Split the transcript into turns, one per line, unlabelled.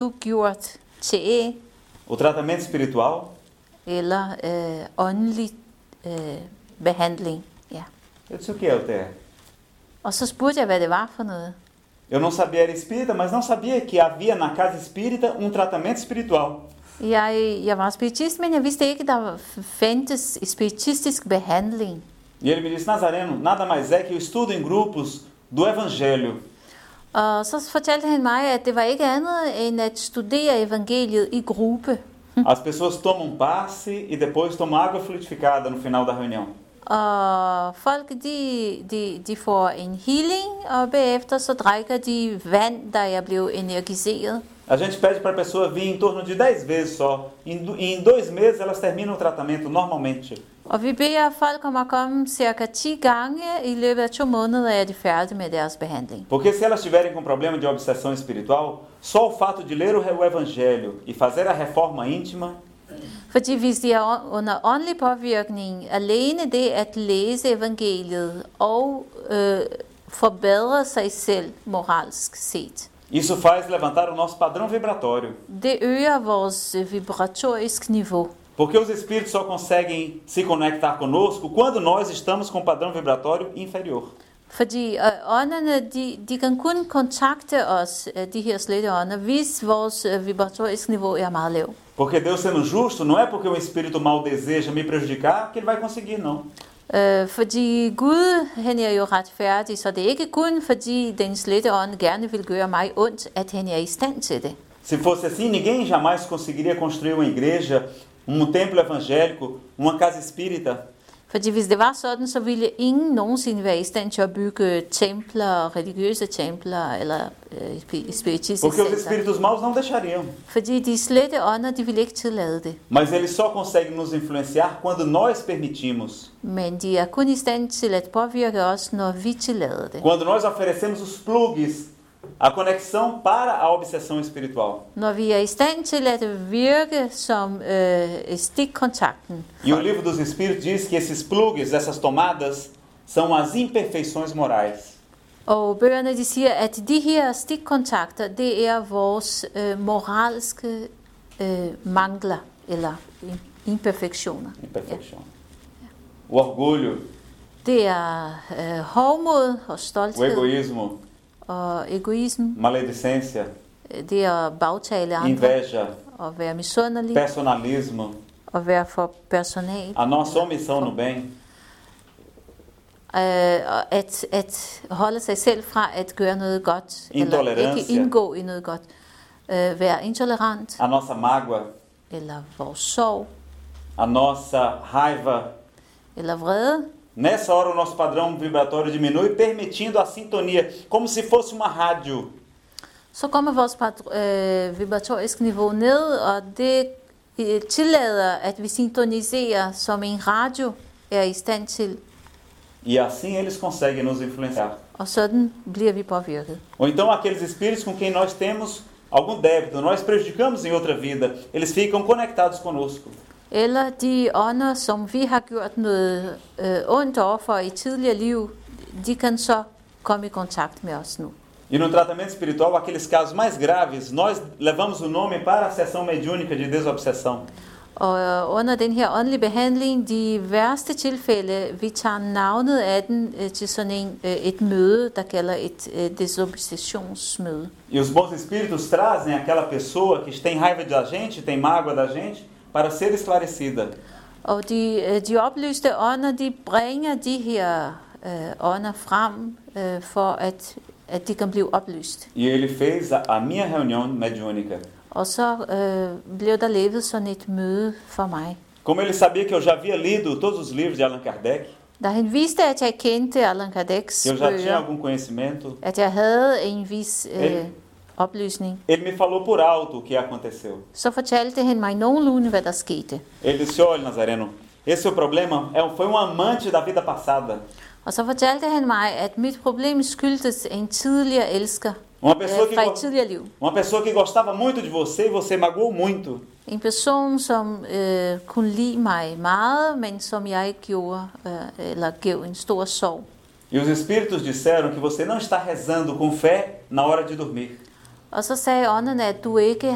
du gjort til
O tratamento espiritual
eller øh, åndelig øh, behandling. Ja.
Eu disse o que é o TR?
Og så spurgte jeg, hvad det var for noget.
Eu não sabia era espírita, mas não sabia que havia na casa espírita um tratamento espiritual.
Jeg, jeg var spiritist, men jeg vidste ikke, der fandtes spiritistisk behandling.
E ele me disse: Nazareno, nada mais é que o estudo em grupos do Evangelho.
Og så fortalte han mig, at det var ikke andet end at studere evangeliet i gruppe.
As pessoas tomam passe e depois tomam água fluidificada no final da reunião.
Og folk, de, de, de får en healing, og bagefter så drikker de vand, der er blevet energiseret.
A gente pede para a pessoa vir em torno de 10 vezes só. Em, em dois meses elas terminam o tratamento normalmente.
Og vi beder folk om at komme cirka 10 gange. I løbet af to måneder er de færdige med deres behandling.
Porque se elas tiverem com problema de obsessão espiritual, só o fato de ler o Evangelho e fazer a reforma íntima
Fordi hvis de er under åndelig påvirkning, alene det at læse evangeliet og øh, forbedre sig selv moralsk set,
Isso faz levantar o nosso padrão vibratório.
det øger vores øh, vibratorisk niveau.
Porque os espíritos só conseguem se conectar conosco quando nós estamos com o padrão vibratório inferior.
Fordi øh, ånderne, de, de kan kun kontakte os, øh, de her slette ånder, hvis vores øh, vibratorisk niveau er meget lav.
Porque Deus sendo justo, não é porque o espírito mal deseja me prejudicar que ele vai conseguir, não.
Øh, fordi Gud, han er jo retfærdig, så det er ikke kun fordi den slette ånd gerne vil gøre mig ondt, at han er i stand til det.
Se fosse assim, ninguém jamais conseguiria construir uma igreja, um templo evangélico, uma casa espírita.
Fordi hvis det var sådan, så ville ingen nogensinde være i stand til at bygge templer, religiøse templer eller øh, spi- spiritistiske
Porque os espíritos maus não deixariam.
Fordi de slette ånder, de vil ikke tillade det.
Mas eles só conseguem nos influenciar quando nós permitimos.
Men de er kun i stand til at påvirke os, når vi tillader det.
Quando nós oferecemos os plugs, a conexão para a obsessão espiritual.
Når vi er i stand til at virke som øh, stikkontakten.
E o livro dos Espíritos diz que esses plugs, essas tomadas, são as imperfeições morais.
Og bøgerne de siger, at de her stikkontakter, det er vores øh, moralske øh, mangler eller im- imperfektioner.
Imperfeição. O orgulho,
Det er øh, hovmod og
o
stolthed
egoísmo,
og egoism.
maledicência,
Det er at bagtale andre.
Inveja,
og være misundelig.
Personalismo,
og være for personal.
a nossa omissão no bem,
Øh, at, at holde sig selv fra at gøre noget godt, eller ikke indgå i noget godt. Øh, være intolerant,
a nossa mágoa,
eller vores sorg,
a nossa raiva.
eller vrede.
Nessa hora, o nosso padrão vibratório diminui, permitindo a sintonia, como se fosse uma rádio.
Så kommer vores pat- øh, vibratoriske niveau ned, og det øh, tillader, at vi syntoniserer, som en radio er i stand til.
E assim eles conseguem nos influenciar.
Og sådan bliver vi påvirket.
Ou então aqueles espíritos com quem nós temos algum débito, nós prejudicamos em outra vida, eles ficam conectados conosco.
Eller de ånder, som vi har gjort noget øh, ondt overfor i tidligere liv, de kan så komme i kontakt med os nu.
E no tratamento espiritual, aqueles casos mais graves, nós levamos o nome para a sessão mediúnica de desobsessão.
Og øh, under den her åndelige behandling, de værste tilfælde, vi tager navnet af den øh, til sådan en, øh, et møde, der kalder et desobsessionsmøde.
E os bons espíritos trazem aquela pessoa que tem raiva da gente, tem mágoa da gente, para ser esclarecida.
Og de, øh, de oplyste ånder, de bringer de her øh, ånder frem, øh, for at, at de kan blive oplyst.
E ele fez a, a minha reunião mediúnica.
Og så øh, blev der levet sådan et møde for mig.
Como ele sabia que eu já havia lido todos os livros de Allan Kardec,
Da han vidste, at jeg kendte Allan Kardec's
que eu já tinha
bøger,
algum conhecimento,
at jeg havde en vis øh,
Ele-
oplysning,
ele me falou por alto o que aconteceu.
så fortalte han mig nogenlunde, hvad der skete.
Ele disse: Olha, Nazareno, esse seu problema é, foi um amante da vida passada.
Og så fortalte han mig, at mit problem skyldtes en tidligere elsker
Uma
øh,
pessoa, que,
tidligere liv.
uma pessoa que gostava muito de você e você magoou muito.
En person, som øh, kunne lide mig meget, men som jeg gjorde, øh, eller gav en stor sorg.
E os espíritos disseram que você não está rezando com fé na hora de dormir.
Og så sagde ånden, at du ikke